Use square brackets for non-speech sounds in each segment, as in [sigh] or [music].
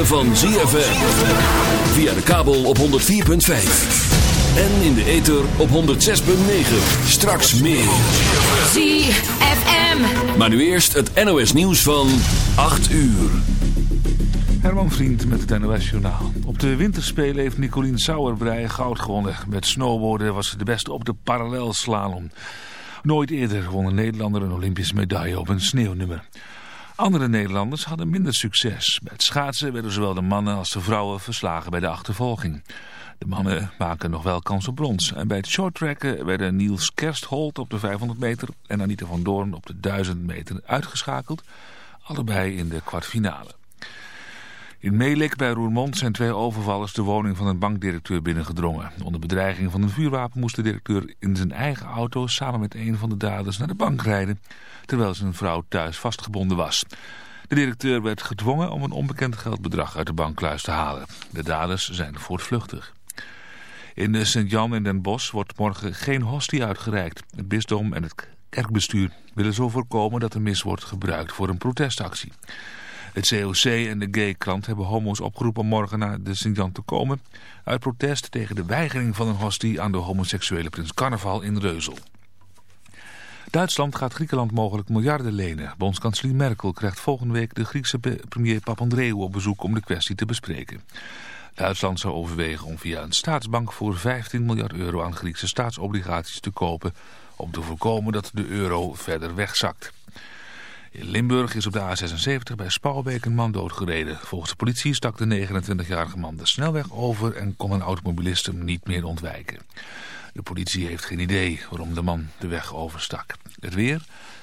ritme van ZFM. Via de kabel op 104.5. En in de ether op 106.9. Straks meer. ZFM. Maar nu eerst het NOS nieuws van 8 uur. Herman Vriend met het NOS Journaal. Op de winterspelen heeft Nicolien Sauerbrei goud gewonnen. Met snowboarden was ze de beste op de parallelslalom. Nooit eerder won een Nederlander een Olympische medaille op een sneeuwnummer. Andere Nederlanders hadden minder succes. Bij het schaatsen werden zowel de mannen als de vrouwen verslagen bij de achtervolging. De mannen maken nog wel kans op brons. En bij het shorttracken werden Niels Kerstholt op de 500 meter en Anita van Doorn op de 1000 meter uitgeschakeld. Allebei in de kwartfinale. In Melik bij Roermond zijn twee overvallers de woning van een bankdirecteur binnengedrongen. Onder bedreiging van een vuurwapen moest de directeur in zijn eigen auto samen met een van de daders naar de bank rijden, terwijl zijn vrouw thuis vastgebonden was. De directeur werd gedwongen om een onbekend geldbedrag uit de bankkluis te halen. De daders zijn voortvluchtig. In Sint-Jan in Den Bosch wordt morgen geen hostie uitgereikt. Het bisdom en het kerkbestuur willen zo voorkomen dat de mis wordt gebruikt voor een protestactie. Het COC en de Gay-krant hebben homo's opgeroepen morgen naar de Sint-Jan te komen... uit protest tegen de weigering van een hostie aan de homoseksuele prins Carnaval in Reuzel. Duitsland gaat Griekenland mogelijk miljarden lenen. Bondskanselier Merkel krijgt volgende week de Griekse premier Papandreou op bezoek om de kwestie te bespreken. Duitsland zou overwegen om via een staatsbank voor 15 miljard euro aan Griekse staatsobligaties te kopen... om te voorkomen dat de euro verder wegzakt. In Limburg is op de A76 bij Spouwbeek een man doodgereden. Volgens de politie stak de 29-jarige man de snelweg over en kon een automobilist hem niet meer ontwijken. De politie heeft geen idee waarom de man de weg overstak. Het weer.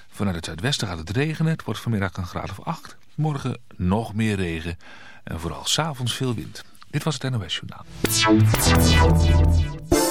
Vanuit het zuidwesten gaat het regenen. Het wordt vanmiddag een graad of 8. Morgen nog meer regen. En vooral s'avonds veel wind. Dit was het NOS Journaal.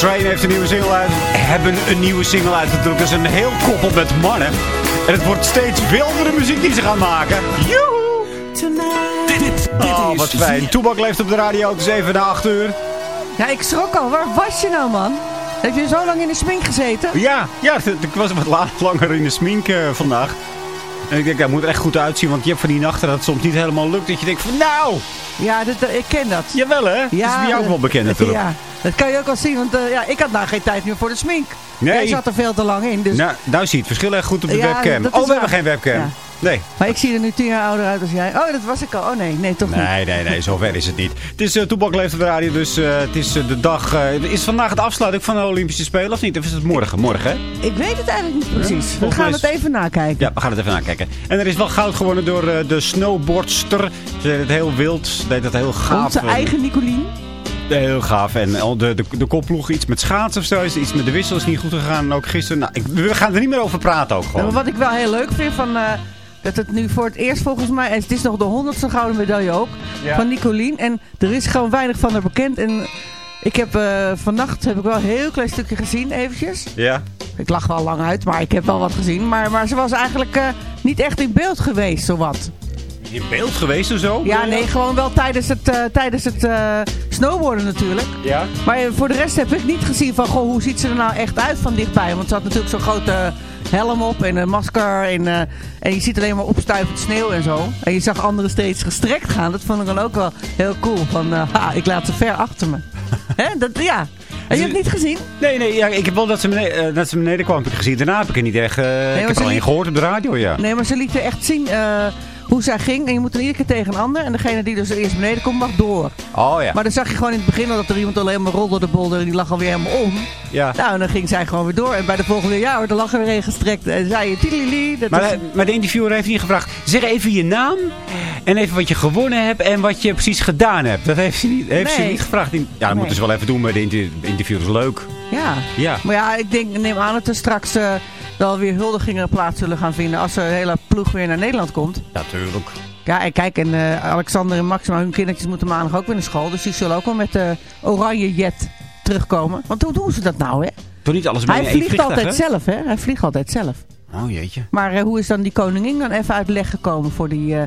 Train heeft een nieuwe single uit. Hebben een nieuwe single uit natuurlijk. Dat is een heel koppel met mannen. En het wordt steeds wildere muziek die ze gaan maken. Joehoe! Dit, dit Oh, is wat fijn. Toebak leeft op de radio. Het is even na 8 uur. Ja, ik schrok al. Waar was je nou, man? Heb je zo lang in de smink gezeten? Ja, ja ik was wat la- langer in de smink eh, vandaag. En ik denk, dat moet er echt goed uitzien. Want je hebt van die nachten dat het soms niet helemaal lukt. Dat je denkt van, nou, Ja, dat, dat- ik ken dat. jawel hè. dat is bij jou ook wel bekend natuurlijk. Ja, dat kan je ook al zien. Want eh, ja, ik had nou geen tijd meer voor de smink. Nee. Jij zat er veel te lang in. Dus... Nou, nou zie je het verschil echt goed op de Ja, webcam. Oh, we hebben geen webcam. Ja. Nee. Maar ik zie er nu tien jaar ouder uit als jij. Oh, dat was ik al. Oh nee, nee, toch niet. Nee, nee, nee, zover is het niet. Het is uh, Toebak leeft op de radio, dus eh, het is eh, de dag... eh, is vandaag het afsluiting van de Olympische Spelen of niet? Of is het morgen? Morgen, hè? Ik weet het eigenlijk niet precies. We gaan het even nakijken. Ja, we gaan het even nakijken. En er is wel goud gewonnen door eh, de snowboardster. Ze deed het heel wild, ze deed het heel gaaf. Onze En- eigen Nicolien. Heel gaaf. En al de, de, de kopploeg iets met schaatsen of zo. is Iets met de wissel is niet goed gegaan. En ook gisteren. Nou, ik, we gaan er niet meer over praten ook gewoon. maar wat ik wel heel leuk vind van... dat het nu voor het eerst volgens mij... En het is nog de honderdste gouden medaille ook. Ja. Van Nicolien. En er is gewoon weinig van haar bekend. En ik heb eh, vannacht heb ik wel een heel klein stukje gezien eventjes. Ja? Ik lag wel lang uit, maar ik heb wel wat gezien. Maar, maar ze was eigenlijk eh, niet echt in beeld geweest, zowat. In beeld geweest of zo? Ja, nee, gewoon wel tijdens het, eh, tijdens het snowboarden natuurlijk. Ja? Maar voor de rest heb ik niet gezien van, goh, hoe ziet ze er nou echt uit van dichtbij? Want ze had natuurlijk zo'n grote helm op en een masker. En, eh, en je ziet alleen maar opstuivend sneeuw en zo. En je zag anderen steeds gestrekt gaan. Dat vond ik dan ook wel heel cool. Van, eh, ha, ik laat ze ver achter me. [laughs] Hè? Dat, ja. En je hebt het niet gezien? Nee, nee, ja, ik heb wel dat ze, beneden, eh, dat ze beneden kwam, heb ik gezien. Daarna heb ik het niet echt... ik heb alleen liet- gehoord op de radio, ja. Nee, maar ze lieten echt zien hoe zij ging. En je moet er iedere keer tegen een ander. En degene die dus eerst beneden komt, mag door. Oh ja. Maar dan zag je gewoon in het begin dat er iemand alleen maar rolde de bolder. En die lag alweer helemaal om. ja. Nou, en dan ging zij gewoon weer door. En bij de volgende jaar hoor, de lag er weer een gestrekt. En zei je, tilili. Dat Maar, is- eh, maar de interviewer heeft niet gevraagd. Zeg even je naam en even wat je gewonnen hebt en wat je precies gedaan hebt. Dat heeft ze niet, heeft ze niet gevraagd. Ja, dat Nee. moeten ze wel even doen, maar de inter- interview is leuk. ja. Ja. Maar ja, ik denk, neem aan dat er straks eh, wel weer huldigingen plaats zullen gaan vinden. Als de hele ploeg weer naar Nederland komt. Natuurlijk. Ja, en kijk, en eh, Alexander en Maxima, hun kindertjes moeten maandag ook weer naar school. Dus die zullen ook wel met de oranje jet terugkomen. Want hoe doen ze dat nou, hè? Doe niet alles Hij vliegt vliegtuig, altijd hè? zelf, hè? Hij vliegt altijd zelf. Oh jeetje. Maar eh, hoe is dan die koningin dan even uit leg gekomen voor die, eh,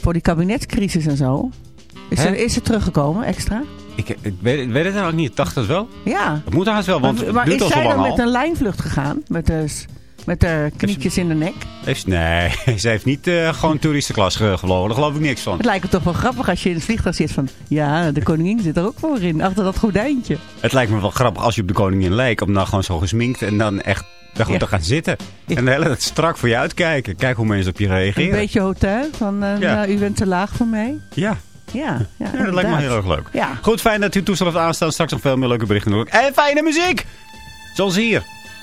voor die kabinetscrisis en zo? Is Hè? er, is ze teruggekomen, extra? Ik, ik weet, ik weet het eigenlijk niet. Ik dacht het wel. Ja. Dat moet haast wel, want maar het maar is zij dan met een lijnvlucht gegaan? Met de, met de knietjes in de nek? Heeft, nee, [laughs] ze heeft niet eh, gewoon [laughs] toeristenklas ge- gevlogen. Daar geloof ik niks van. Het lijkt me toch wel grappig als je in het vliegtuig zit van... Ja, de koningin zit er ook voor in, achter dat gordijntje. Het lijkt me wel grappig als je op de koningin lijkt. Om dan gewoon zo gesminkt en dan echt daar gewoon Ja. te gaan zitten. En de hele tijd strak voor je uitkijken. Kijk hoe mensen op je Een reageren. beetje hotel, van eh, Ja. nou, u bent te laag voor mij. Ja. Ja, ja, Ja, dat lijkt me heel erg leuk. Ja. Goed, fijn dat u toestel heeft aanstaan. Straks nog veel meer leuke berichten. En fijne muziek! Zoals hier.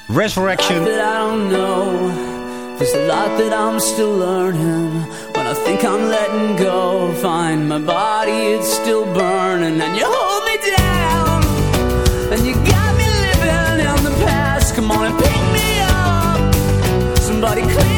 Resurrection. I don't know. There's a lot that I'm still learning. When I think I'm letting go, find my body, it's still burning. And you hold me down. And you got me living in the past. Come on and pick me up. Somebody clear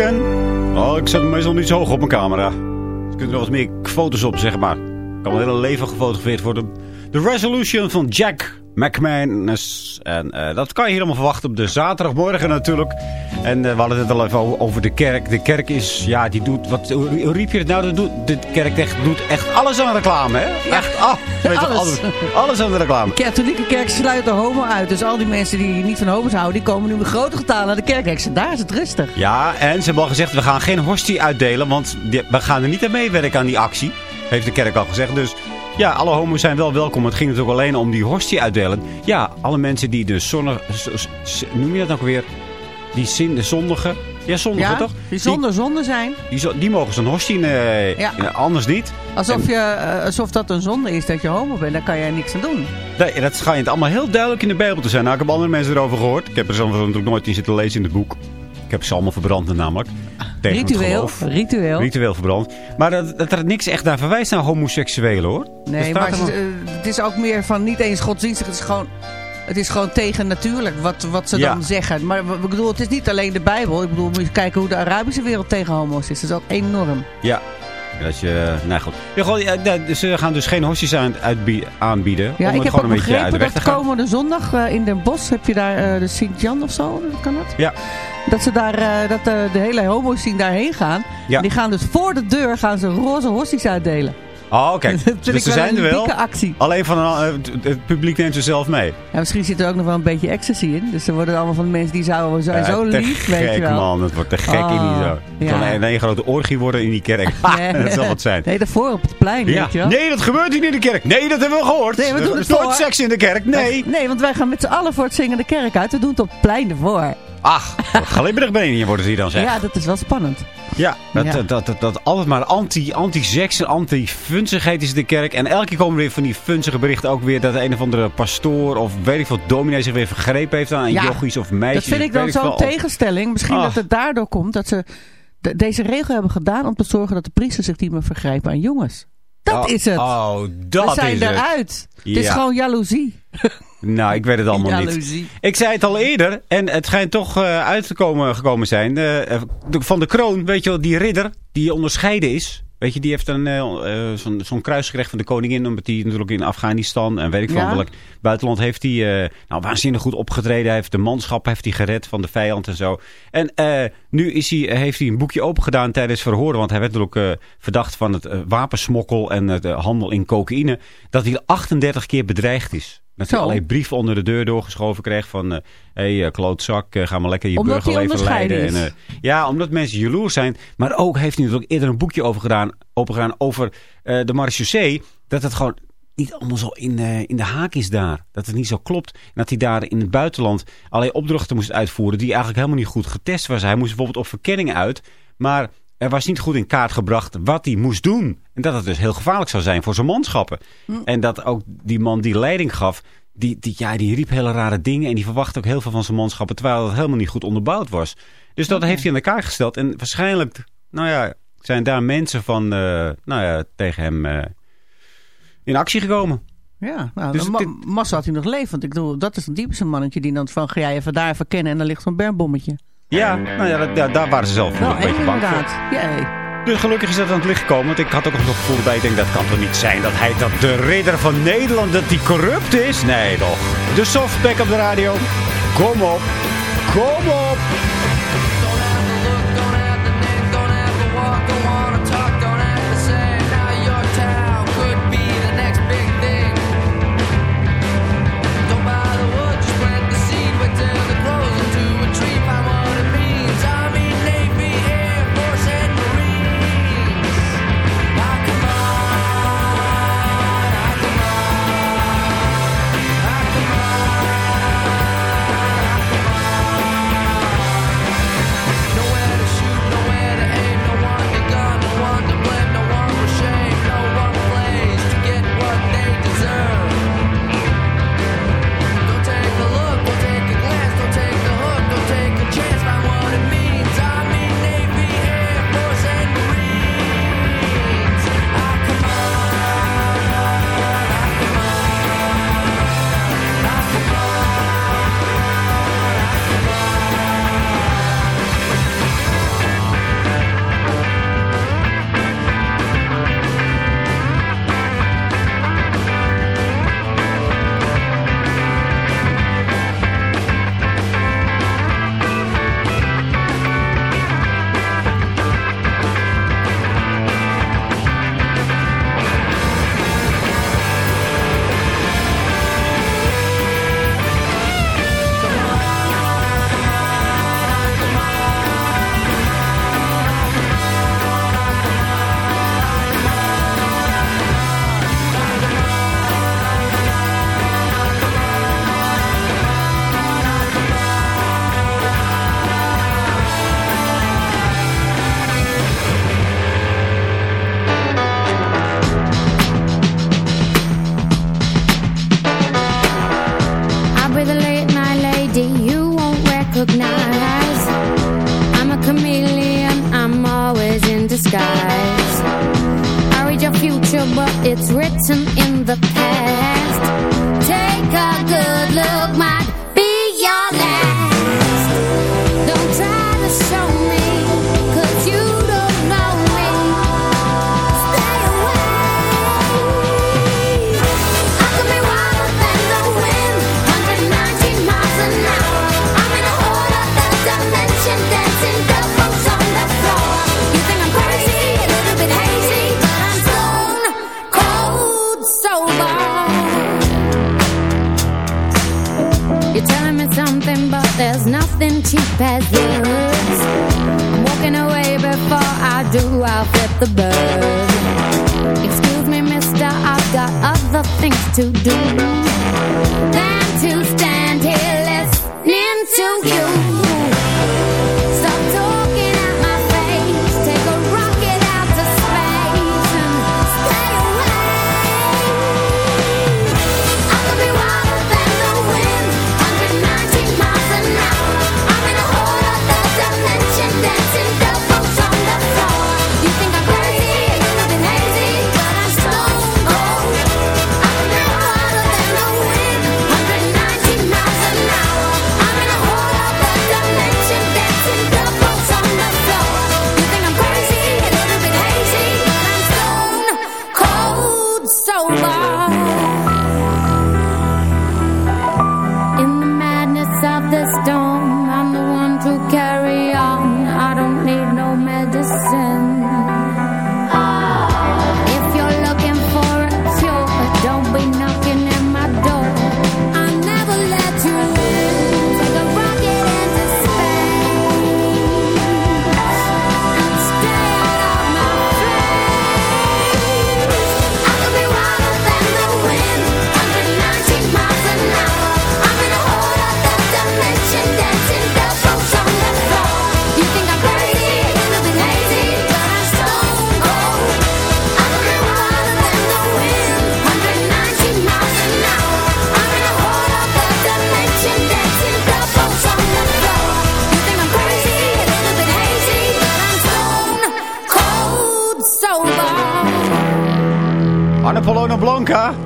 Oh, ik zet hem meestal niet zo hoog op mijn camera. Je kunt er nog eens meer foto's op, zeg maar. Kan wel heel leven gefotografeerd worden. De Resolution van Jack McManus. En eh, dat kan je hier allemaal verwachten op de zaterdagmorgen natuurlijk. En eh, we hadden het al even over, de kerk. De kerk is, ja, die doet, wat, hoe, riep je het nou? Doet, de kerk echt, doet echt alles aan reclame, hè? Echt, ah, weet Alles. alles. Alles aan de reclame. De katholieke kerk sluit de homo uit. Dus al die mensen die niet van homo's houden, die komen nu met grote getalen naar de kerk. Daar is het rustig. Ja, en ze hebben al gezegd, we gaan geen hostie uitdelen, want we gaan er niet aan meewerken aan die actie. Heeft de kerk al gezegd. Dus Ja, alle homo's zijn wel welkom. Het ging natuurlijk alleen om die hostie uitdelen. Ja, alle mensen die de zonne... Noem je dat nou weer? Die zin, de zondigen. Ja, zondigen Ja, toch? die zonder zonde zijn. Die, die mogen zo'n hostie, eh, Ja. anders niet. Alsof, je, eh, alsof dat een zonde is dat je homo bent. Daar kan jij niks aan doen. Nee, dat schijnt allemaal heel duidelijk in de Bijbel te zijn. Nou, ik heb andere mensen erover gehoord. Ik heb er zelf natuurlijk nooit in zitten lezen in het boek. Ik heb ze allemaal verbrand namelijk. Tegen Ritueel. Ritueel. Ritueel verbrand. Maar dat, dat er niks echt naar verwijst naar homoseksuelen hoor. Nee, maar het, wel- is, eh, het is ook meer van niet eens godsdienstig. Het is gewoon, het is gewoon tegen natuurlijk wat, wat ze Ja. dan zeggen. Maar ik bedoel, het is niet alleen de Bijbel. Ik bedoel, moet je kijken hoe de Arabische wereld tegen homo's is. Dat is ook enorm. Ja. Dat je, nou goed. Ja, gewoon, ja, ja, ze gaan dus geen hostjes aan, aanbieden. Ja, om ik het heb gewoon ook een beetje uit de begrepen weg dat te gaan. komende zondag eh, in Den Bosch heb je daar eh, de Sint-Jan of zo. Kan dat? Ja. Dat ze daar, eh, dat de, de hele homo's zien daarheen gaan. Ja. Die gaan dus voor de deur gaan ze roze hosties uitdelen. Oh, oké. [laughs] Dat vind dus ze zijn er wel. actie. Alleen van een, eh, het- publiek neemt ze zelf mee. Ja, misschien zit er ook nog wel een beetje ecstasy in. Dus er worden allemaal van de mensen die zouden zijn zo Ja, lief, weet je wel. man. Het wordt te gek in die Oh, zo. Het ja. kan een, een grote orgie worden in die kerk. [laughs] [laughs] Dat zal wat zijn. Nee, daarvoor op het plein, Ja. weet je wel. Nee, dat gebeurt hier in de kerk. Nee, dat hebben we gehoord. Nee, we doen er het is nooit seks in de kerk. Nee. Nee, want wij gaan met z'n allen voor het zingen de kerk uit. We doen het op het plein ervoor. Ach, glibberig beneden worden ze hier dan zeg. Ja, dat is wel spannend. Ja, dat, Ja. Dat, dat, altijd maar anti- anti-seks en anti-funzigheid is de kerk. En elke keer komen weer van die funzige berichten ook weer... dat een of andere pastoor of weet ik veel dominee zich weer vergrepen heeft aan Ja, jochies of meisjes. dat vind ik dan zo'n tegenstelling. Misschien dat het daardoor komt dat ze de- deze regel hebben gedaan... om te zorgen dat de priesters zich niet meer vergrijpen aan jongens. Dat Oh, is het. Oh, dat We zijn is het. eruit. Het is Ja. gewoon jaloezie. Nou, ik weet het allemaal niet. Ik zei het al eerder, en het schijnt toch eh, uit te komen gekomen zijn. eh, eh, de- van de kroon, weet je wel, die ridder die onderscheiden is. Weet je, die heeft een, eh, eh, zo'n zo'n kruis gerecht van de koningin. Omdat hij natuurlijk in Afghanistan en weet ik veel Ja. welk buitenland heeft hij eh, nou, waanzinnig goed opgetreden. Hij heeft de manschap heeft hij gered van de vijand en zo. En eh, nu is hij, heeft hij een boekje opengedaan tijdens verhoren. Want hij werd natuurlijk eh, verdacht van het eh, wapensmokkel en het eh, handel in cocaïne. Dat hij 38 keer bedreigd is. Dat hij allerlei brieven onder de deur doorgeschoven kreeg van... hé, hey, eh, klootzak, eh, ga maar lekker je Omdat burgerleven leiden. En, eh, ja, omdat mensen jaloers zijn. Maar ook heeft hij natuurlijk eerder een boekje over gedaan, opengedaan over eh, de marechaussee. Dat het gewoon niet allemaal zo in, eh, in de haak is daar. Dat het niet zo klopt. En dat hij daar in het buitenland allerlei opdrachten moest uitvoeren... die eigenlijk helemaal niet goed getest was. Hij moest bijvoorbeeld op verkenning uit... maar er was niet goed in kaart gebracht wat hij moest doen. En dat het dus heel gevaarlijk zou zijn voor zijn manschappen. En dat ook die man die leiding gaf... Die, die, ja, die riep hele rare dingen en die verwachtte ook heel veel van zijn manschappen... terwijl het helemaal niet goed onderbouwd was. Dus dat heeft hij aan elkaar gesteld. En waarschijnlijk, nou ja, zijn daar mensen van, eh, nou ja, tegen hem eh, in actie gekomen. Ja, nou, Dus ma dit- massa had hij nog leven. Want ik bedoel, dat is een typische mannetje die dan van... ga jij even daar even kennen en dan ligt zo'n bermbommetje. Ja, nou ja, dat- ja, daar waren ze zelf Nou, een beetje bang voor. inderdaad. Dus gelukkig is dat aan het licht gekomen. Want ik had ook nog het gevoel bij. Ik denk, dat kan toch niet zijn dat hij, dat de ridder van Nederland, dat die corrupt is? Nee, toch. De softpack op de radio. Kom op. Kom op.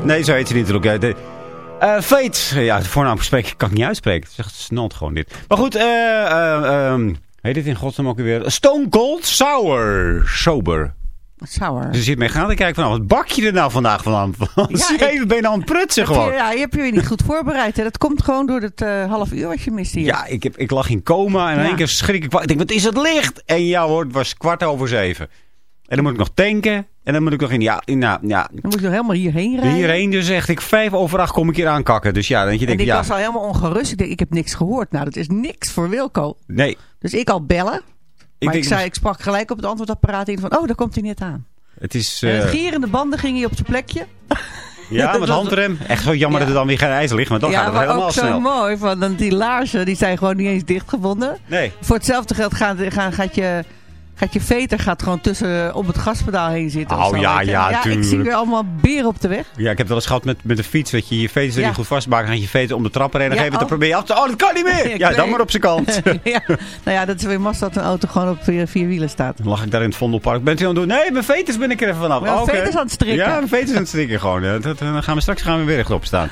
Nee, zo heet ze niet natuurlijk. De, Fate. Ja, de voornaam spreek, kan ik niet uitspreken. Het is echt snot gewoon dit. Maar goed, eh... eh ehm, heet dit in godsnaam ook weer? Stone Cold Sour. Sober. Sour. Dus je zit mee gaan kijken van, nou, wat bak je er nou vandaag van? [laughs] Ja, zeven ben je aan het prutsen je- gewoon. Ja, je hebt je niet goed voorbereid. Hè? Dat komt gewoon door het eh, half uur wat je mist hier. Ja, ik, heb, ik lag in coma en in Ja. één keer schrik ik. Ik denk, wat is het licht? En ja hoor, het was kwart over zeven. En dan moet ik nog tanken. En dan moet ik nog in, ja, in, nou, ja Dan moet je nog helemaal hierheen rijden. hierheen. Dus echt, ik vijf over acht kom ik hier aankakken. Dus ja, dan denk je, En denkt, ik ja, was al helemaal ongerust. Ik denk, ik heb niks gehoord. Nou, dat is niks voor Wilco. nee. Dus ik al bellen. Maar ik, zei, ik sprak gelijk op het antwoordapparaat in van... Oh, daar komt hij net aan. het is, En het gierende banden ging hij op zijn plekje. [laughs] ja, met [laughs] handrem. Echt zo jammer Ja. dat er dan weer geen ijs ligt, want dan ja, gaat het maar helemaal ook zo snel. mooi. Van, dan die laarzen, die zijn gewoon niet eens dichtgevonden. Nee. Voor hetzelfde geld gaat, gaat je... Gaat je veter gaat gewoon tussen op het gaspedaal heen zitten. Oh, ja, je. ja, ja, ik zie tuurlijk. weer allemaal beren op de weg. Ja, ik heb wel eens gehad met, met de fiets, dat je je veters er Ja. niet goed vastmaakt. Gaat je veter om de trappen heen. Ja, je het, dan oh. probeer je af te... Oh, dat kan niet meer! [laughs] Ja, dan maar op zijn kant. [laughs] ja. Nou ja, dat is weer mast dat een auto gewoon op vier, vier wielen staat. Dan lag ik daar in het Vondelpark. Bent u aan het doen? Nee, mijn veters ben ik er even vanaf. Mijn Oh, oké. veters aan het strikken. Ja, mijn veters aan het strikken gewoon. Dat, dan gaan we straks gaan we weer rechtop staan.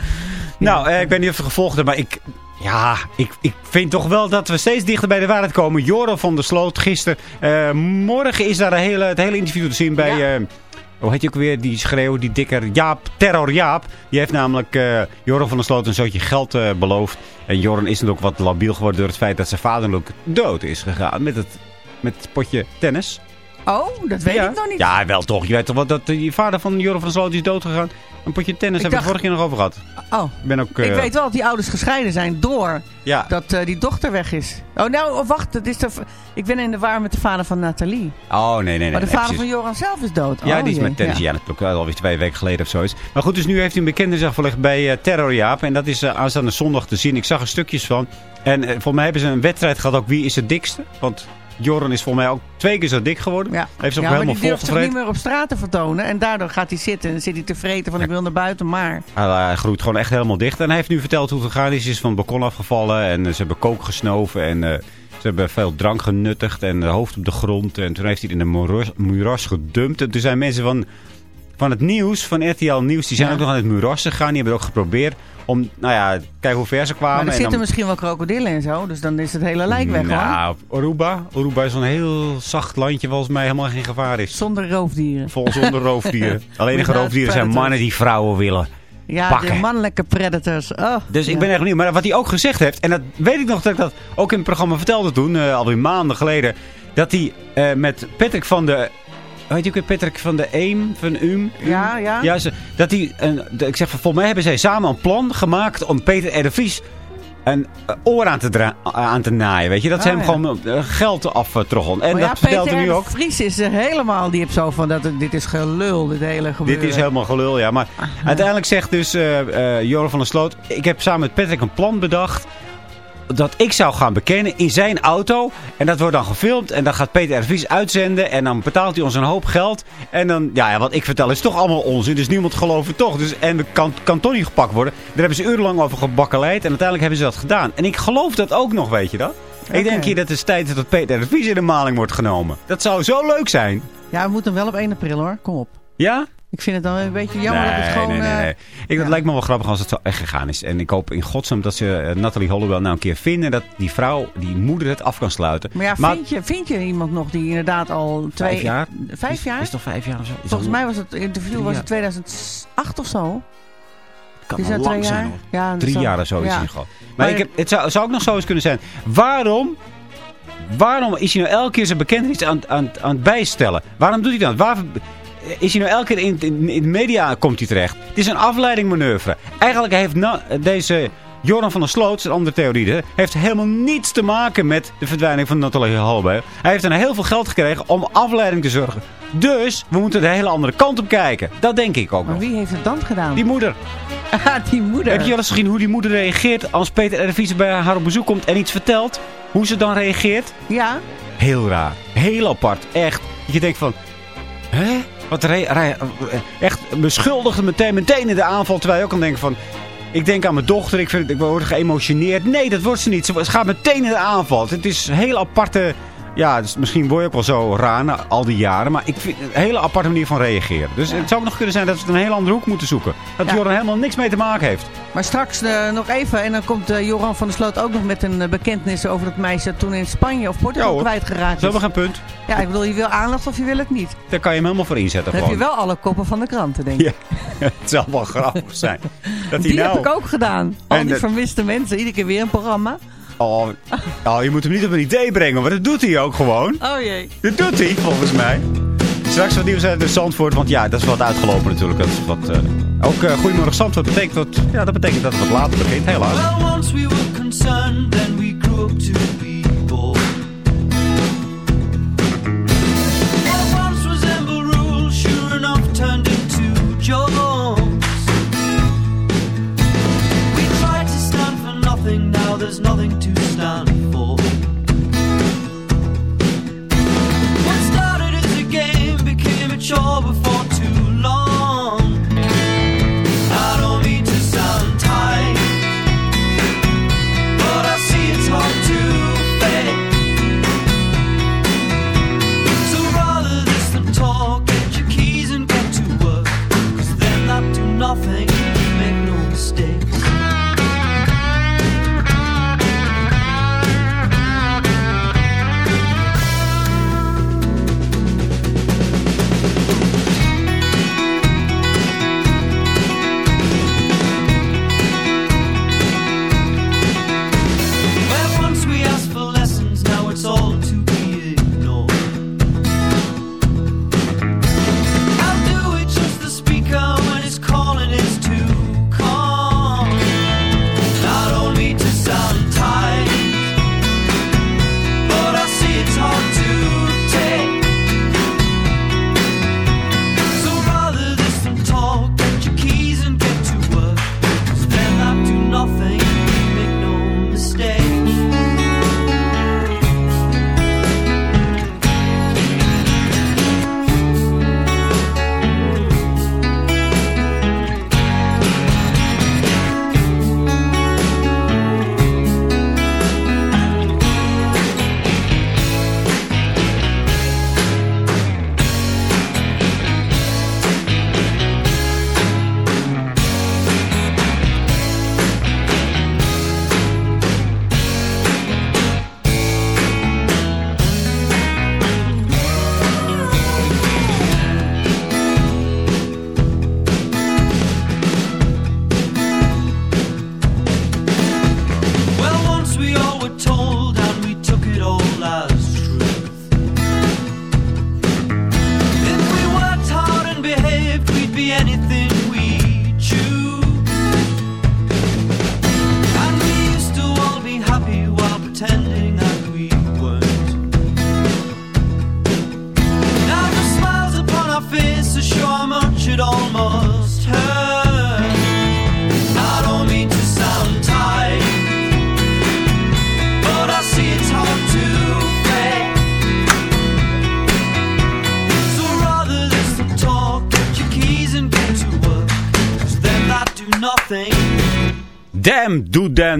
Nou, eh, ik weet niet of het gevolgd hebt, maar ik... Ja, ik, ik vind toch wel dat we steeds dichter bij de waarheid komen. Joran van der Sloot gisteren. eh, morgen is daar een hele, het hele interview te zien bij... Ja. eh, hoe heet je ook weer, die schreeuw, die dikker Jaap, Terror Jaap. Die heeft namelijk eh Joran van der Sloot een zootje geld beloofd. En Joran is natuurlijk wat labiel geworden door het feit dat zijn vader ook dood is gegaan. Met het, met het potje tennis. Oh, dat weet ja. ik nog niet. Ja, wel toch. Je weet toch wat dat eh, je vader van Joran van Sloot is dood gegaan. Een potje tennis Ik hebben we dacht- vorige keer nog over gehad. Oh, Ik ben ook... ik eh, weet wel dat die ouders gescheiden zijn door Ja. dat eh, die dochter weg is. Oh, nou, oh, wacht. Het is de, ik ben in de war met de vader van Nathalie. Oh, nee, nee, nee. maar de nee, vader precies. van Joran zelf is dood. Ja, Oh, die is jee, met tennis. Ja, ja. natuurlijk wel alweer twee weken geleden of zo is. Maar goed, dus nu heeft hij een bekende zich verlegd bij eh Terror Jaap. En dat is aanstaande zondag te zien. Ik zag er stukjes van. En volgens mij hebben ze een wedstrijd gehad ook wie is het dikste. Want Joran is volgens mij ook twee keer zo dik geworden. Ja, Heeft ze ook ja helemaal die durft zich niet meer op straat te vertonen. En daardoor gaat hij zitten en zit hij te vreten van ik wil naar buiten, maar... Hij, groeit gewoon echt helemaal dicht. En hij heeft nu verteld hoe het gegaan is. Hij is van het balkon afgevallen en eh, ze hebben kook gesnoven en eh, ze hebben veel drank genuttigd en de hoofd op de grond. En toen heeft hij het in een moeras, gedumpt. En toen zijn mensen van, van het nieuws, van RTL Nieuws, die zijn Ja. ook nog aan het moeras gegaan. Die hebben ook geprobeerd om, nou ja, kijken hoe ver ze kwamen. Maar er En zitten dan- misschien wel krokodillen en zo, dus dan is het hele lijk weg hoor. Nou, Aruba. Aruba is een heel zacht landje, volgens mij helemaal geen gevaar is. Zonder roofdieren. Vol zonder roofdieren. [laughs] Alleen de roofdieren zijn mannen die vrouwen willen. Ja, pakken. de mannelijke predators. Oh, Dus ik ben echt benieuwd. Maar wat hij ook gezegd heeft, en dat weet ik nog dat ik dat ook in het programma vertelde toen, eh, alweer maanden geleden, dat hij eh, met Patrick van de... Weet je ook weer Patrick van de Eem? Van Uhm? Ja, ja. Ja, ze, dat hij, een, de- ik zeg, van, volgens mij hebben zij samen een plan gemaakt om Peter R. de Vries een eh, oor aan te, dra- aan te naaien. Weet je, dat ze Oh, hem ja. gewoon eh, geld aftroggelen. En Maar dat ja, vertelt hij nu ook. Vries is er helemaal, die heeft zo van, dat, dit is gelul, dit hele gebeuren. Dit is helemaal gelul, ja. Maar uiteindelijk zegt dus eh eh, Joran van der Sloot... Ik heb samen met Patrick een plan bedacht... dat ik zou gaan bekennen in zijn auto. En dat wordt dan gefilmd. En dan gaat Peter R. Vries uitzenden. En dan betaalt hij ons een hoop geld. En dan, ja, ja wat ik vertel is toch allemaal onzin. Dus niemand gelooft het toch. Dus, en het kan, kan toch niet gepakt worden. Daar hebben ze urenlang over gebakkeleid. En uiteindelijk hebben ze dat gedaan. En ik geloof dat ook nog, weet je dat? Ik denk hier dat het is tijd dat Peter R. Vries in de maling wordt genomen. Dat zou zo leuk zijn. Ja, we moeten wel op 1 april hoor, kom op. Ja? Ik vind het dan een beetje jammer dat het gewoon... Nee, nee, eh, nee. Ik, dat lijkt me wel grappig als het zo echt gegaan is. En ik hoop in godsnaam dat ze eh, Natalie Hollowell nou een keer vinden. Dat die vrouw, die moeder het af kan sluiten. Maar ja, vind, je, vind je iemand nog die inderdaad al twee... Vijf jaar? Vijf Is- jaar? Is toch vijf jaar of zo? Is Volgens mij was het interview was het 2008 of zo. kan wel dat lang twee zijn hoor. Ja, Drie jaar of zo is ja. in. Maar, Maar- ik heb, het zou, zou ook nog zo eens kunnen zijn. Waarom, waarom is hij nou elke keer zijn bekentenis aan, aan, aan het bijstellen? Waarom doet hij dat? Waar, is hij nou elke keer in, in, in de media komt hij terecht? Het is een afleidingmanoeuvre. Eigenlijk heeft na- deze Joran van der Sloot, een andere theorie, hè, heeft helemaal niets te maken met de verdwijning van Natalie Halbe. Hij heeft dan heel veel geld gekregen om afleiding te zorgen. Dus we moeten de hele andere kant op kijken. Dat denk ik ook Maar nog. wie heeft het dan gedaan? Die moeder. Ah, die moeder. Heb je wel eens gezien hoe die moeder reageert als Peter R. Vries bij haar op bezoek komt en iets vertelt? Hoe ze dan reageert? Ja? Heel raar. Heel apart. Echt. Dat je denkt van... Hè? Wat echt beschuldigd meteen, meteen in de aanval. Terwijl je ook kan denken van... Ik denk aan mijn dochter. Ik, vind, ik word geëmotioneerd. Nee, dat wordt ze niet. Ze gaat meteen in de aanval. Het is een hele aparte... Ja, dus misschien word je ook wel zo raar na al die jaren. Maar ik vind het een hele aparte manier van reageren. Dus het zou nog kunnen zijn dat we het een hele andere hoek moeten zoeken. Dat Ja. Joran helemaal niks mee te maken heeft. Maar straks eh, nog even, en dan komt eh, Joran van der Sloot ook nog met een eh, bekentenis over dat meisje dat toen in Spanje of Portugal kwijtgeraakt Dat is is. helemaal geen punt. Ja, ik bedoel, je wil aandacht of je wil het niet. Daar kan je hem helemaal voor inzetten. Dan heb je gewoon. wel alle koppen van de kranten, denk ik. Ja, [laughs] het zal wel grappig zijn. [laughs] Dat Die nou... heb ik ook gedaan. Al En die dat- vermiste mensen, iedere keer weer een programma. Oh, oh, je moet hem niet op een idee brengen, maar dat doet hij ook gewoon. Oh jee. Dat doet hij, volgens mij. Straks wat nieuws uit de Zandvoort, want ja, dat is wat uitgelopen natuurlijk. Dat is wat, eh, ook eh Goedemorgen Zandvoort betekent dat, ja, dat betekent dat het wat later begint, helaas. Well, once we were concerned, then we grew up to be there's nothing to stand for.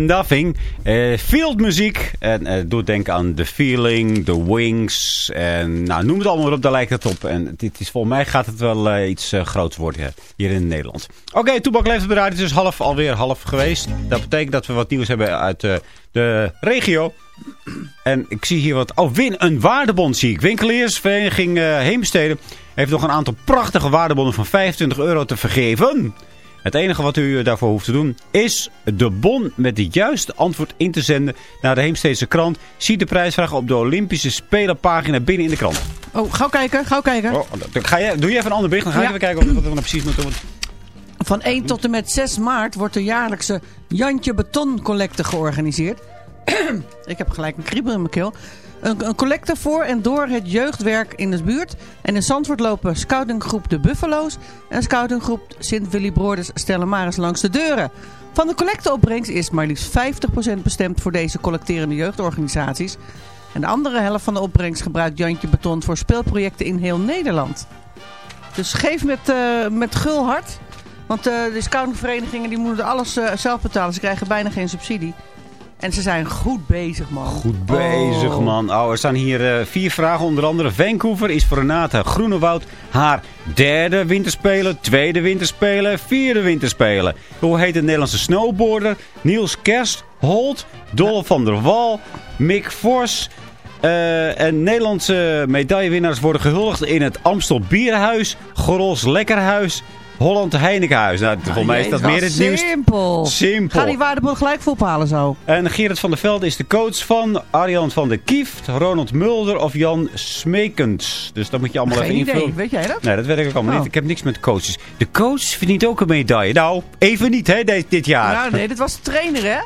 Nothing. Eh fieldmuziek. En eh doet denken aan The Feeling, The Wings. En nou, noem het allemaal op, daar lijkt het op. En dit is, volgens mij gaat het wel eh, iets groots worden hier in Nederland. Oké, Toebak leeft. Het is half, alweer half geweest. Dat betekent dat we wat nieuws hebben uit de regio. En ik zie hier wat... Oh, win een waardebond zie ik. Winkeliersvereniging Heemstede heeft nog een aantal prachtige waardebonnen van 25 euro te vergeven. Het enige wat u daarvoor hoeft te doen is de bon met het juiste antwoord in te zenden naar de Heemstedse krant. Zie de prijsvraag op de Olympische Spelerpagina binnen in de krant. Oh, gauw kijken, gauw kijken. Oh, ga je, doe je even een ander bericht, dan ga Ja. even kijken wat we nou precies moeten doen. Van 1 tot en met 6 maart wordt de jaarlijkse Jantje Beton Collecte georganiseerd. [clears throat] ik heb gelijk een kriebel in mijn keel. Een, collecte voor en door het jeugdwerk in de buurt. En in Zandvoort lopen scoutinggroep De Buffalo's en scoutinggroep Sint Willy Stella Maris langs de deuren. Van de collecteopbrengst is maar liefst 50% bestemd voor deze collecterende jeugdorganisaties. En de andere helft van de opbrengst gebruikt Jantje Beton voor speelprojecten in heel Nederland. Dus geef met, eh, met gul hart. Want eh, de scoutingverenigingen die moeten alles eh, zelf betalen. Ze krijgen bijna geen subsidie. En ze zijn goed bezig, man. Goed bezig, Oh. man. Oh, er staan hier eh, vier vragen. Onder andere, Vancouver is voor Renate Groenewoud haar derde winterspelen, tweede winterspelen, vierde winterspelen. Hoe heet de Nederlandse snowboarder? Niels Kerst, Holt, Dol van der Wal, Mick Vos... eh, en Nederlandse medaillewinnaars worden gehuldigd in het Amstel Bierhuis, Grols Lekkerhuis, Holland Heinekenhuis. Nou, volgens mij is dat meer het nieuws. Simpel. Simpel. Ga die waardebon gelijk voor ophalen zo. En Gerrit van der Velde is de coach van Arjan van der Kieft, Ronald Mulder of Jan Smekens. Dus dat moet je allemaal Geen even idee. invullen. Weet jij dat? Nee, dat weet ik ook allemaal Oh. niet. Ik heb niks met coaches. De coach verdient ook een medaille. Nou, even niet hè, dit, dit jaar. Nou, nee, dit was de trainer, hè?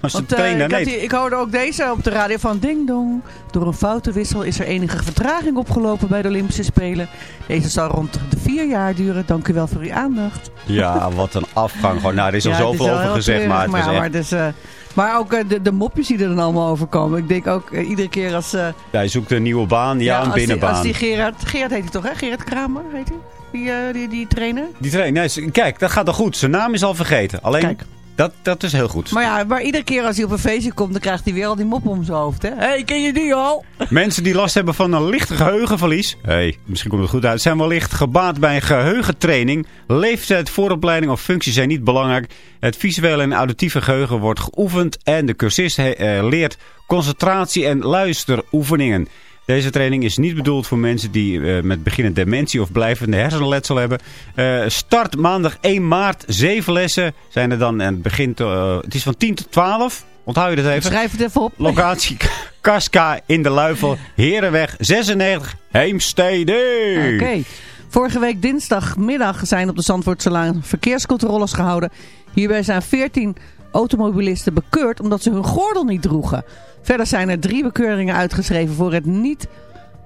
Als Want, eh, trainer, ik, die- ik hoorde ook deze op de radio van Ding Dong. Door een foute wissel is er enige vertraging opgelopen bij de Olympische Spelen. Deze zal rond de vier jaar duren. Dank u wel voor uw aandacht. Ja, wat een afgang. Gewoon, nou, er is al [laughs] Ja, zoveel over gezegd, treurig, maar het maar, echt... dus, eh, maar ook eh, de, de mopjes die er dan allemaal overkomen. Ik denk ook iedere keer als... Ja, je zoekt een nieuwe baan, ja, een als die, binnenbaan. als die Gerard... Gerard heet hij toch, hè? Gerard Kramer heet hij? Die, die, die trainer. Die trainer, nee, kijk, dat gaat al goed. Zijn naam is al vergeten. Alleen, Kijk. Dat, dat is heel goed. Maar ja, maar iedere keer als hij op een feestje komt, dan krijgt hij weer al die mop om zijn hoofd? Hé, hey, ken je die al? [laughs] Mensen die last hebben van een licht geheugenverlies. hey, misschien komt het goed uit. Zijn wellicht gebaat bij een geheugentraining. Leeftijd, vooropleiding of functie zijn niet belangrijk. Het visuele en auditieve geheugen wordt geoefend. En de cursist eh, leert concentratie en luisteroefeningen. Deze training is niet bedoeld voor mensen die eh, met beginnende dementie of blijvende hersenletsel hebben. Eh, start maandag 1 maart. Zeven lessen zijn er dan. En het begint, eh, het is van 10 tot 12. Onthoud je dat even? Schrijf het even op. Locatie [laughs] Casca in de Luifel, Herenweg 96, Heemstede. Oké. Vorige week dinsdagmiddag zijn op de Zandvoortselaan verkeerscontroles gehouden. Hierbij zijn 14 automobilisten bekeurd omdat ze hun gordel niet droegen. Verder zijn er drie bekeuringen uitgeschreven voor het niet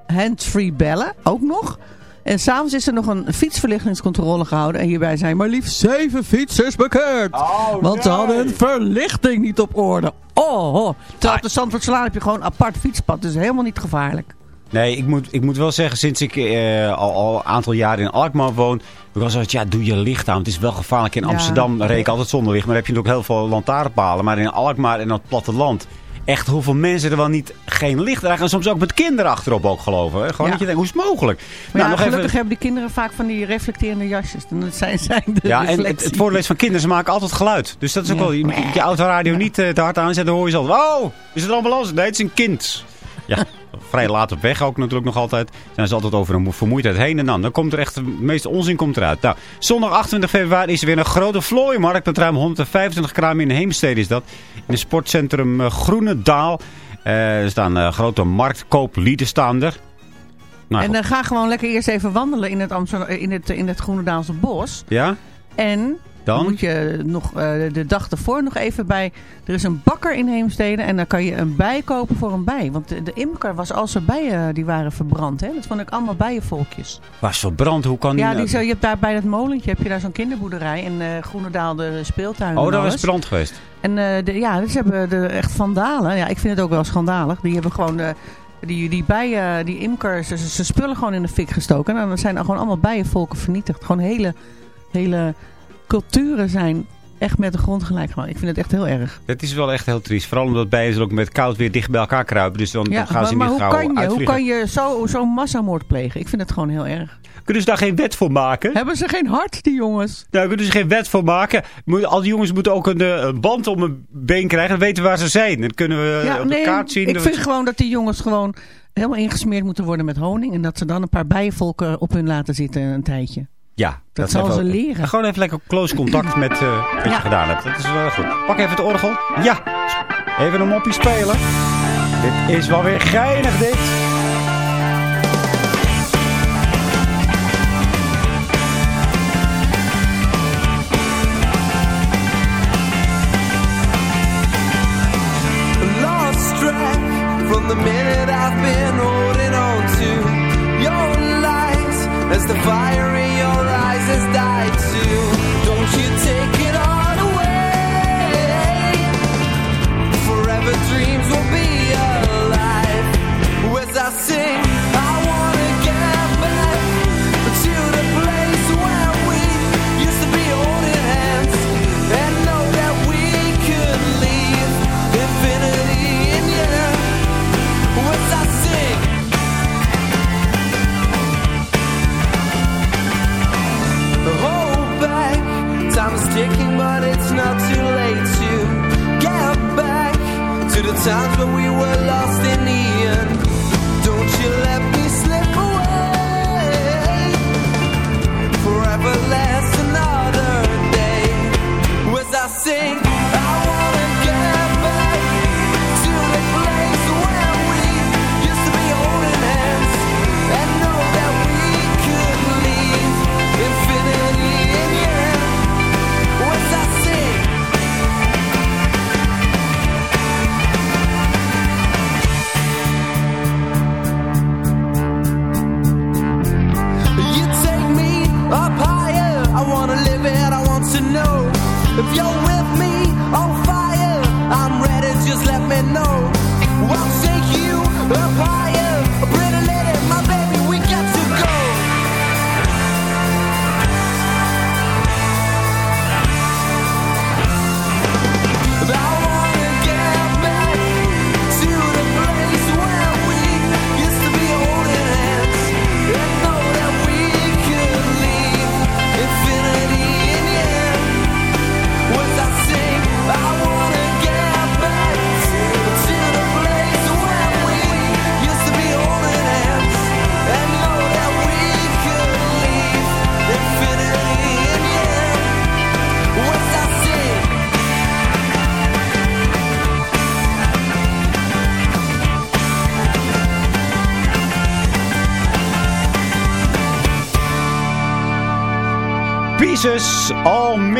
hands-free bellen, ook nog. En s'avonds is er nog een fietsverlichtingscontrole gehouden. En hierbij zijn maar liefst zeven fietsers bekeurd. want ze hadden hun verlichting niet op orde. Oh, oh. Terwijl op de Zandvoortselaan heb je gewoon een apart fietspad. Dus helemaal niet gevaarlijk. Nee, ik moet, ik moet wel zeggen, sinds ik eh, al, al een aantal jaren in Alkmaar woon... Ik was altijd, ja, doe je licht aan. Het is wel gevaarlijk. In Ja. Amsterdam reed ik altijd zonder licht. Maar dan heb je natuurlijk heel veel lantaarnpalen. Maar in Alkmaar en het platteland... Echt, hoeveel mensen er wel niet geen licht dragen. En soms ook met kinderen achterop ook geloven. Hè? Gewoon Ja. dat je denkt, hoe is het mogelijk? Maar ja, nog gelukkig hebben die kinderen vaak van die reflecterende jasjes. Dan zijn, zijn de Ja, en het, het voordeel is van kinderen, ze maken altijd geluid. Dus dat is ook wel, je moet je autoradio niet eh, te hard aanzetten, dan hoor je altijd. Oh, is het een ambulance? Nee, het is een kind. [laughs] Ja, vrij laat op weg ook natuurlijk nog altijd. Zijn ze altijd over een vermoeidheid heen en dan. Dan komt er echt, de meeste onzin komt eruit. Nou, zondag 28 februari is er weer een grote vlooimarkt. Met ruim 125 kramen in Heemstede is dat. In het sportcentrum eh, Groene Daal. Eh, er staan eh, grote marktkooplieden staan er. Nou, En dan ga gewoon lekker eerst even wandelen in het, Amsterdam, in het, in het Groenendaalse bos. ja, En dan? moet je nog eh, de dag ervoor nog even bij... Er is een bakker in Heemstede en dan kan je een bij kopen voor een bij. Want de, de imker was al zijn bijen die waren verbrand. Hè? Dat vond ik allemaal bijenvolkjes. Was verbrand, hoe kan Ja, die... die, zo, je hebt daar bij dat molentje heb je daar zo'n kinderboerderij. In eh Groenendaal de speeltuin oh, was alles. brand geweest. En eh, de, ja, dus ze hebben de, echt vandalen. Ja, ik vind het ook wel schandalig. Die hebben gewoon eh, die, die bijen, die imkers, ze, ze spullen gewoon in de fik gestoken. En dan zijn er gewoon allemaal bijenvolken vernietigd. Gewoon hele, hele culturen zijn echt met de grond gelijk gemaakt. Ik vind het echt heel erg. Het is wel echt heel triest. Vooral omdat bijen ook met koud weer dicht bij elkaar kruipen. Dus dan, dan gaan maar, ze maar niet gauw kan je, hoe kan je zo- zo'n massamoord plegen? Ik vind het gewoon heel erg. Kunnen ze daar geen wet voor maken? Hebben ze geen hart, die jongens? Daar kunnen ze geen wet voor maken. Moet- Al die jongens moeten ook een, eh, een band om een been krijgen. Dan weten we waar ze zijn. Dan kunnen we ja, op de kaart zien. ik vind gewoon dat die jongens gewoon helemaal ingesmeerd moeten worden met honing. En dat ze dan een paar bijenvolken op hun laten zitten een tijdje. Ja, Dat is zal ze leren. Gewoon even lekker close contact met eh, wat je gedaan hebt. Dat is wel goed. Pak even het orgel. Ja, even een moppie spelen. Dit is wel weer geinig dit. lost track from the minute I've been holding on to your as the fire times when we were lost in the end. Don't you let me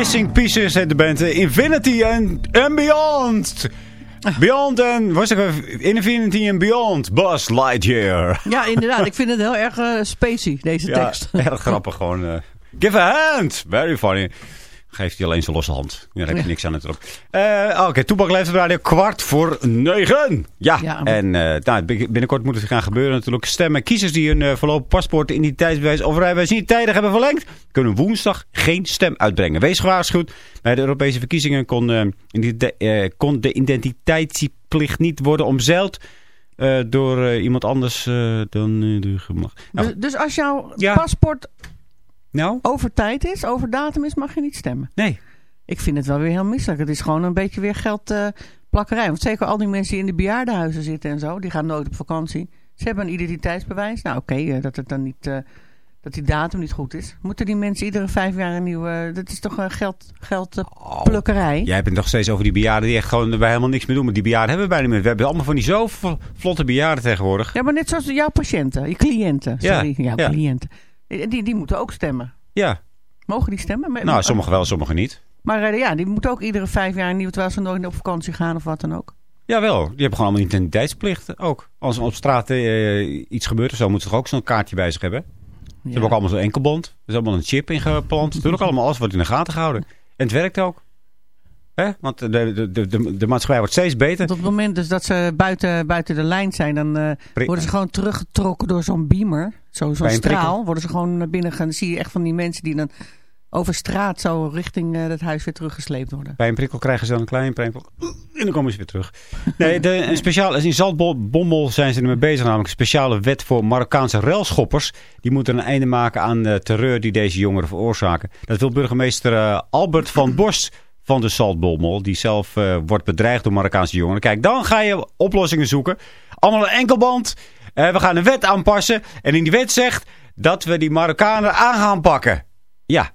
missing pieces heet de band. Infinity and, and Beyond. Beyond en, was ik Infinity and Beyond. Buzz Lightyear. Ja, inderdaad. ik vind het heel erg eh spacey, deze Ja, tekst. erg grappig gewoon. eh. give a hand. Very funny. Geeft hij alleen zijn losse hand. Daar heb je niks aan natuurlijk. Eh Oké, Toepak leeft op radio kwart voor negen. Ja, Ja. en eh, nou, bin- binnenkort moet het gaan gebeuren natuurlijk. Stemmen kiezers die hun uh, voorlopig paspoort, identiteitsbewijs of rijbewijs niet tijdig hebben verlengd, kunnen woensdag geen stem uitbrengen. Wees gewaarschuwd. Bij de Europese verkiezingen kon, eh, kon de identiteitsplicht niet worden omzeild. door iemand anders dan de gemacht. Nou, Dus, dus als jouw Ja. paspoort nou, over tijd is, over datum is, mag je niet stemmen. nee. Ik vind het wel weer heel misselijk. Het is gewoon een beetje weer geldplakkerij. Want zeker al die mensen die in de bejaardenhuizen zitten en zo, die gaan nooit op vakantie. Ze hebben een identiteitsbewijs. Nou oké, eh, dat het dan niet, eh, dat die datum niet goed is. Moeten die mensen iedere vijf jaar een nieuwe, dat is toch een geld, geldplukkerij? Jij hebt het nog steeds over die bejaarden die echt gewoon bij helemaal niks meer doen. Maar die bejaarden hebben we bijna niet meer. We hebben allemaal van die zo vl- vlotte bejaarden tegenwoordig. Ja, maar net zoals jouw patiënten, je cliënten. Ja, Sorry, jouw ja. cliënten. Die, die, moeten ook stemmen. Ja, Mogen die stemmen? Maar, nou, sommigen wel, sommigen niet. Maar eh, ja, die moeten ook iedere vijf jaar nieuw, terwijl ze nooit op vakantie gaan of wat dan ook. Jawel, die hebben gewoon allemaal identiteitsplicht ook. Als er op straat eh, iets gebeurt of zo, moeten ze toch ook zo'n kaartje bij zich hebben. Ze hebben ook allemaal zo'n enkelband. Er is allemaal een chip ingeplant. Natuurlijk allemaal alles wordt in de gaten gehouden. En het werkt ook. Hè? Want de, de, de, de, maatschappij wordt steeds beter. Tot het moment dus dat ze buiten, buiten de lijn zijn, dan eh, worden ze gewoon teruggetrokken door zo'n beamer. Zo- Zo'n straal. Worden ze gewoon naar binnen gaan. Dan zie je echt van die mensen die dan over straat zo richting eh, het huis weer teruggesleept worden. Bij een prikkel krijgen ze dan een klein prikkel. En dan komen ze weer terug. Nee, de, een speciaal, in Zaltbommel zijn ze ermee bezig. Namelijk een speciale wet voor Marokkaanse railschoppers. Die moeten een einde maken aan de terreur die deze jongeren veroorzaken. Dat wil burgemeester eh, Albert van Bos van de Zaltbommel. Die zelf eh, wordt bedreigd door Marokkaanse jongeren. Kijk, dan ga je oplossingen zoeken. Allemaal een enkelband. Eh, we gaan een wet aanpassen. En in die wet zegt dat we die Marokkanen aan gaan pakken. Ja,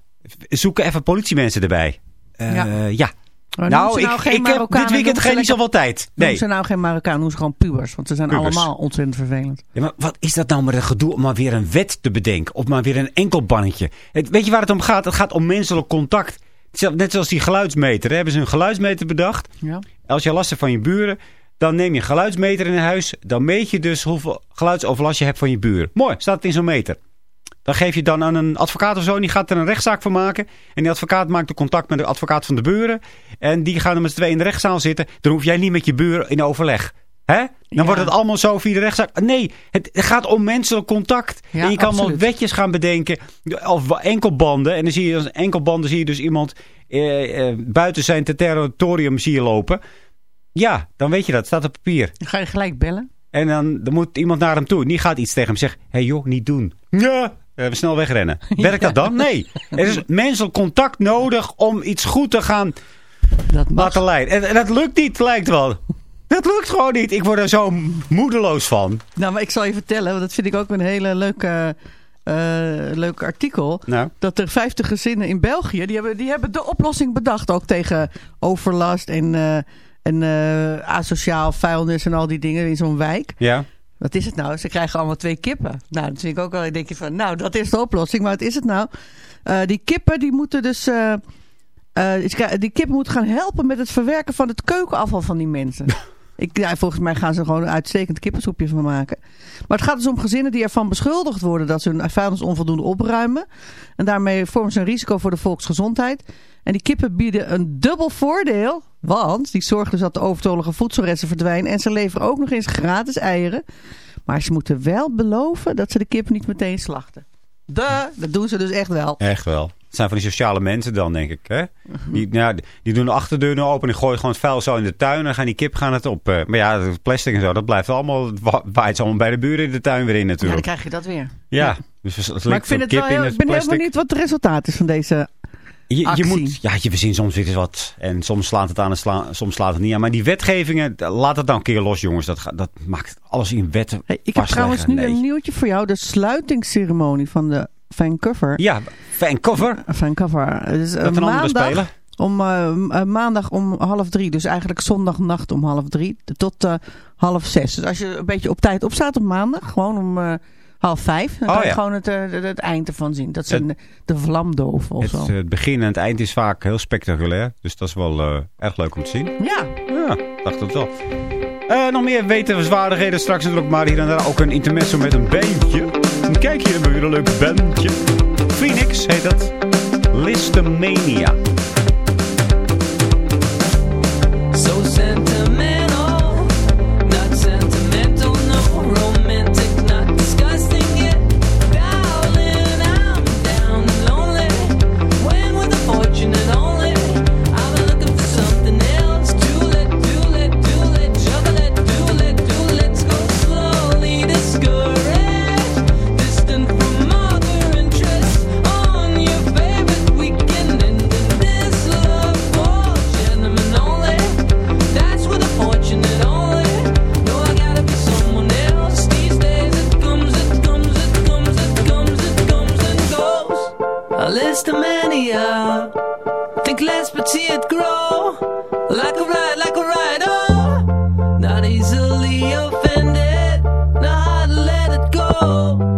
zoeken even politiemensen erbij. Eh, Ja. Nou, nou ik, heb dit weekend geen niet zoveel tijd. Noem Nee. ze nou geen Marokkaan, noem ze gewoon pubers. Want ze zijn Pubers. allemaal ontzettend vervelend. Ja, maar wat is dat nou met het gedoe om maar weer een wet te bedenken? Of maar weer een enkelbannetje? Het, weet je waar het om gaat? Het gaat om menselijk contact. Net zoals die geluidsmeter. Hebben ze een geluidsmeter bedacht? Ja. Als je last hebt van je buren, dan neem je een geluidsmeter in huis. Dan meet je dus hoeveel geluidsoverlast je hebt van je buren. Mooi, staat het in zo'n meter. Dan geef je dan aan een advocaat of zo en die gaat er een rechtszaak van maken. En die advocaat maakt de contact met de advocaat van de buren. En die gaan er met z'n tweeën in de rechtszaal zitten. Dan hoef jij niet met je buren in overleg. Hè? Dan Ja. wordt het allemaal zo via de rechtszaak. Nee, het gaat om menselijk contact. Ja, en je kan absoluut. wel wetjes gaan bedenken. Of enkelbanden. En dan zie je als enkelbanden zie je dus iemand eh, eh, buiten zijn territorium zie je lopen. Ja, dan weet je dat. Het staat op papier. Dan ga je gelijk bellen. En dan, dan moet iemand naar hem toe. Die gaat iets tegen hem zeggen. Hé hey joh, niet doen. Ja. Eh, we snel wegrennen. [laughs] Werkt dat dan? Nee. Er is menselijk contact nodig om iets goed te gaan Dat laten leiden. En, en dat lukt niet, lijkt wel. Dat lukt gewoon niet. Ik word er zo moedeloos van. Nou, maar ik zal je vertellen, want dat vind ik ook een hele leuke, eh, leuk artikel. Nou. Dat er 50 gezinnen in België, die hebben, die hebben de oplossing bedacht. Ook tegen overlast en, eh, en eh, asociaal vuilnis en al die dingen in zo'n wijk. Ja. Wat is het nou? Ze krijgen allemaal twee kippen. Nou, dat vind ik ook wel. Dan denk je van, nou, dat is de oplossing. Maar wat is het nou? Die kippen, die moeten dus... die kippen moeten gaan helpen met het verwerken van het keukenafval van die mensen. [laughs] Ik, volgens mij gaan ze gewoon een uitstekend kippensoepje van maken. Maar het gaat dus om gezinnen die ervan beschuldigd worden dat ze hun vuilnis onvoldoende opruimen. En daarmee vormen ze een risico voor de volksgezondheid. En die kippen bieden een dubbel voordeel. Want die zorgen dus dat de overtollige voedselresten verdwijnen. En ze leveren ook nog eens gratis eieren. Maar ze moeten wel beloven dat ze de kip niet meteen slachten. De, dat doen ze dus echt wel. Echt wel. Het zijn van die sociale mensen dan, denk ik. Hè? Die, ja, die doen de achterdeur nu open en gooien gewoon het vuil zo in de tuin. En dan gaan die kip gaan het op. eh, maar ja, plastic en zo, dat blijft allemaal, wa- waait allemaal bij de buren in de tuin weer in Ja, dan natuurlijk. krijg je dat weer. Ja, dus het Maar ik, vind het wel heel, ik ben heel plastic. benieuwd wat het resultaat is van deze Je, je moet, ja, je verzint soms weer eens wat. En soms slaat het aan en sla- soms slaat het niet aan. Maar die wetgevingen, laat het dan een keer los, jongens. Dat, dat maakt alles in wetten Hey, ik heb trouwens nu nee. een nieuwtje voor jou. De sluitingsceremonie van de Vancouver. Ja, Vancouver. Vancouver. Dus, Dat een andere maandag, speler. om, eh, eh, maandag om half drie. Dus eigenlijk zondagnacht om half drie. Tot eh, half zes. Dus als je een beetje op tijd opstaat op maandag. Gewoon om half vijf. Dan Oh, kan je gewoon het, het, het eind ervan zien. Dat een, de vlamdoof of Het, zo. het begin en het eind is vaak heel spectaculair. Dus dat is wel erg leuk om te zien. Ja. Ja, dacht het wel. Nog meer wetenswaardigheden. Straks natuurlijk maar hier en daar ook een intermezzo met een bandje. Kijk, hier hebben we een leuk bandje. Phoenix heet dat. Listomania. Less but see it grow. Like a ride, like a ride. Oh, not easily offended. To let it go.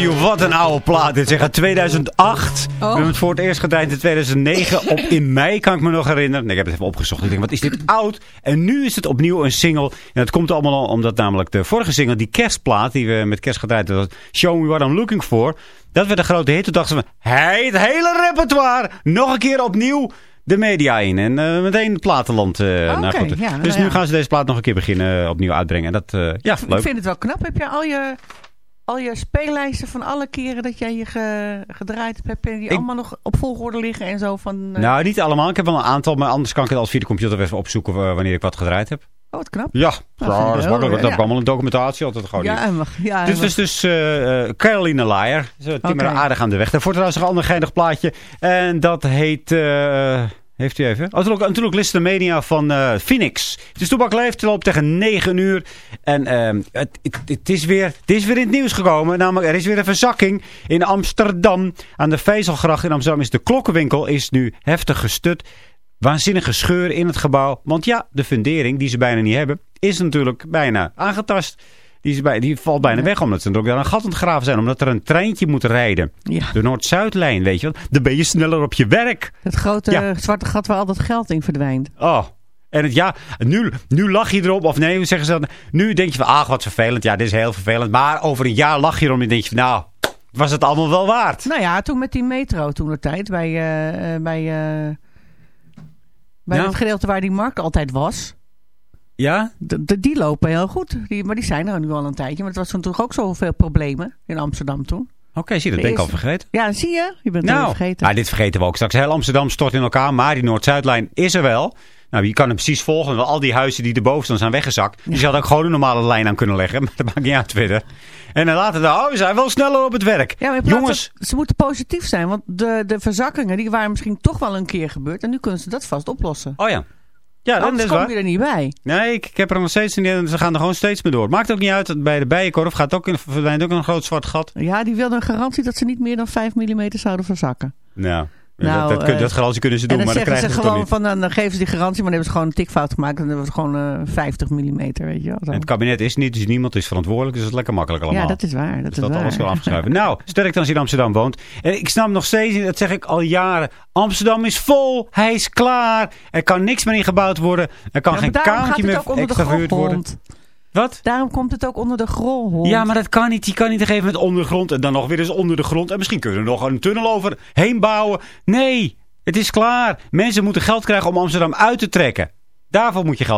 You. Wat een oude plaat. Dit uit 2008. We hebben het voor het eerst gedraaid in 2009. Op, in mei kan ik me nog herinneren. Nee, ik heb het even opgezocht. Ik denk, wat is dit oud? En nu is het opnieuw een single. En dat komt allemaal omdat namelijk de vorige single, die kerstplaat, die we met kerst gedraaid hebben, Show Me What I'm Looking For. Dat werd een grote hit. Toen dachten we, hey, het hele repertoire. Nog een keer opnieuw de media in. En eh, meteen het platenland. nou goed. ja, dus nou nu ja. gaan ze deze plaat nog een keer beginnen eh, opnieuw uitbrengen. En dat, ja, Ik leuk. vind het wel knap. Heb je al je, al je speellijsten van alle keren dat jij je ge- gedraaid hebt, heb je die Ik- allemaal nog op volgorde liggen en zo van... eh, Nou, niet allemaal. Ik heb wel een aantal, maar anders kan ik het als via de computer even opzoeken eh, wanneer ik wat gedraaid heb. Oh, wat knap. Ja, vind ja dat is makkelijk. Dat heb ik allemaal een documentatie altijd gewoon. Ja, en mag, ja, Dus, mag- dus, eh, Carolina Liar. Ze timmeren aardig aan de weg. Daarvoor trouwens een ander geinig plaatje. En dat heet... heeft u even? Oh, natuurlijk, natuurlijk Listen Mania van eh, Phoenix. Het is Leeft. Het loopt tegen 9 uur. En ehm, het, het, is weer, het is weer in het nieuws gekomen. Namelijk, er is weer een verzakking in Amsterdam. Aan de Vezelgracht in Amsterdam is de klokkenwinkel is nu heftig gestut. Waanzinnige scheur in het gebouw. Want ja, de fundering die ze bijna niet hebben, is natuurlijk bijna aangetast. Die, is bij, die valt bijna weg omdat ze natuurlijk daar een gat aan het graven zijn. Omdat er een treintje moet rijden. ja, De Noord-Zuidlijn, weet je wel. Dan ben je sneller op je werk. het grote Ja. zwarte gat waar al dat geld in verdwijnt. Oh. En het, ja, nu, nu lach je erop. Of nee, hoe zeggen ze dat? Nu denk je van, ach, wat vervelend. Ja, dit is heel vervelend. Maar over een jaar lach je erom en denk je van, nou, was het allemaal wel waard? Nou ja, toen met die metro toen de tijd bij, eh, bij, eh, bij Ja. het gedeelte waar die markt altijd was. Ja? De, die lopen heel goed. Die, maar die zijn er nu al een tijdje. Maar het was toen toch ook zoveel problemen in Amsterdam toen. Oké, zie je, dat ben ik al vergeten. Ja, zie je? Je bent het Nou, al vergeten. ah, dit vergeten we ook straks. Heel Amsterdam stort in elkaar, maar die Noord-Zuidlijn is er wel. Nou, je kan hem precies volgen. Want al die huizen die erboven staan zijn weggezakt. Die zouden ook gewoon een normale lijn aan kunnen leggen. [laughs] Maar dat maakt niet uit verder. En dan later, oh, we zijn wel sneller op het werk. Ja, Jongens, ze moeten positief zijn. Want de, de verzakkingen die waren misschien toch wel een keer gebeurd. En nu kunnen ze dat vast oplossen. oh ja. Ja, dat Anders is kom je er niet bij. Nee, ik, ik heb er nog steeds in. Ze gaan er gewoon steeds mee door. Maakt ook niet uit. Bij de bijenkorf gaat ook in, verdwijnt ook een groot zwart gat. Ja, die wilden een garantie dat ze niet meer dan 5 mm zouden verzakken. Nou, Nou, dat, dat, eh, dat garantie kunnen ze doen, maar dan krijgen ze ze gewoon niet. van, dan geven ze die garantie, maar dan hebben ze gewoon een tikfout gemaakt. En dan hebben ze gewoon eh 50 mm, weet je wel. En het kabinet is niet, dus niemand is verantwoordelijk. Dus het is lekker makkelijk allemaal. Ja, dat is waar. Dat Dus is dat waar. alles wel afgeschuiven. [laughs] nou, sterk dan als je in Amsterdam woont. En ik snap nog steeds dat zeg ik al jaren. Amsterdam is vol, hij is klaar. Er kan niks meer in gebouwd worden. Er kan Ja, geen het meer extra verhuurd worden. Wat? Daarom komt het ook onder de grond. Ja, maar dat kan niet. Je kan niet een gegeven moment onder de grond en dan nog weer eens onder de grond. En misschien kunnen we er nog een tunnel overheen bouwen. Nee, het is klaar. Mensen moeten geld krijgen om Amsterdam uit te trekken. Daarvoor moet je geld